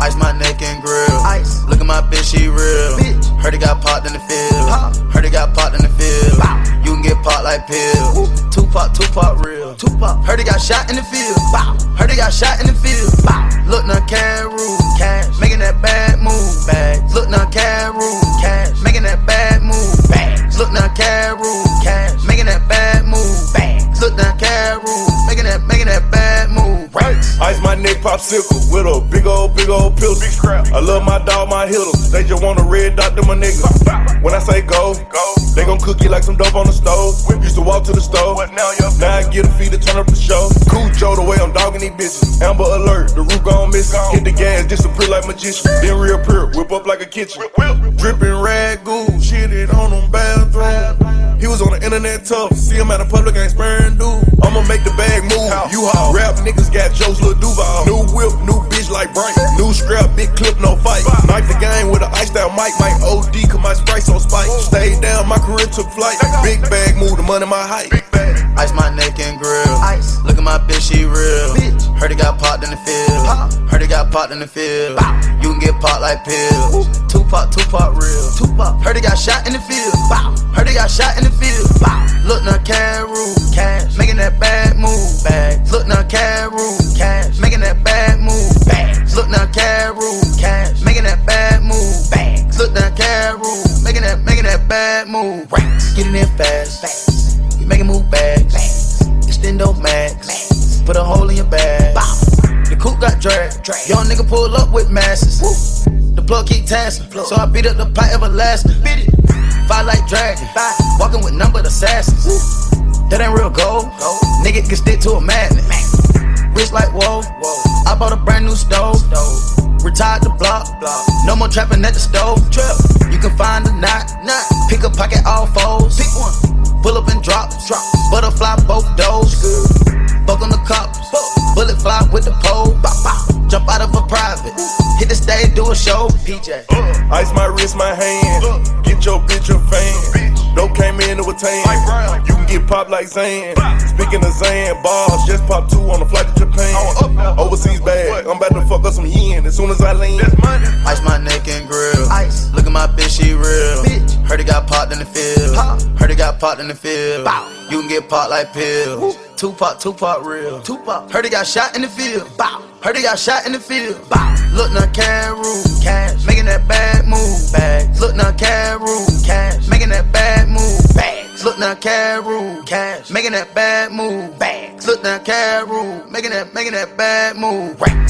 Ice my neck and grill. Ice. Look at my bitch, she real. Bitch. Heard it got popped in the field. Pop. Heard it got popped in the field. Bow. You can get popped like pills. Tupac, Tupac real. Tupac. Heard it got shot in the field. Bow. Heard it got shot in the field. Bow. Look now, Caru. Cash. Neck popsicle with a big old, big old pill. Big scrap. I love my dog, my hitters. They just want a red dot to my niggas. When I say go, Go. they gon' cook you like some dope on the stove. Used to walk to the stove. But now I get a fee to turn up the show. Cool Joe, the way I'm dogging these bitches. Amber alert, the roof gon' miss. Hit the gas, disappear like magician. Then reappear, whip up like a kitchen. Dripping rag goo, shit it on them bathroom. He was internet tough, see him at a public, ain't sparing dude. I'ma make the bag move. You haul. Rap niggas got Joe's little Duval. New whip, new bitch like Bright. New scrap, big clip, no fight. Knife the game with an ice out mic. Might OD, cause my sprite's on spike. Stayed down, my career took flight. Big bag move, the money my height. Ice my neck and grill. Ice. Popped in the field. Bow. You can get popped like pills. Tupac, Tupac real. Tupac. Heard it got shot in the field. Bow. Heard it got shot in the field. Bow. Look now, Caru. Cash. Making that bad move. Bags. Look now, Caru. Cash. Making that bad move. Bags. Look now, Caru. Cash. Making that bad move. Bags. Look now, Caru. Making that, making that bad move. Racks. Get it in fast. Bags. We making move bags. Extendo max. Put a hole in your bag. Coupe got dragged. Drag. Young nigga pull up with masses. Woo. The plug keep tassing. Plug. So I beat up the pipe everlasting. Beat it. Fight like dragon. Bye. Walking with numbered assassins. That ain't real gold. Gold. Nigga can stick to a magnet. Rich like whoa. Whoa. I bought a brand new stove. Stove. Retired the block. Block. No more trapping at the stove. Trip. You can find a knot. Knot. Pick a pocket all foes. Fly with the pole. Bow. Bow. Jump out of a private. Hit the stage, do a show. PJ. Uh, ice my wrist, my hand. Uh. Get your bitch a fan. Dope came in to attain. You can get popped like Zan. Speaking of Zan, bars just popped two on a flight to Japan. Oh, up. Overseas bag. I'm about to fuck up some yen as soon as I land. Ice my neck and grill. Ice. Look at my bitch, she real. Bitch. Heard it got popped in the field. Pop. Heard it got popped in the field. Bow. You can get popped like pills. Tupac, Tupac real. Tupac. Heard it got shot in the field. Bow. Heard it got shot in the field. Bow. Look now, Caru. Cash. Making that bad move. Bags. Look now, Caru. Cash. Making that bad move. Bags. Look now, Caru. Cash. Making that bad move. Bags. Look now, Caru. Making that, making that bad move. Racks.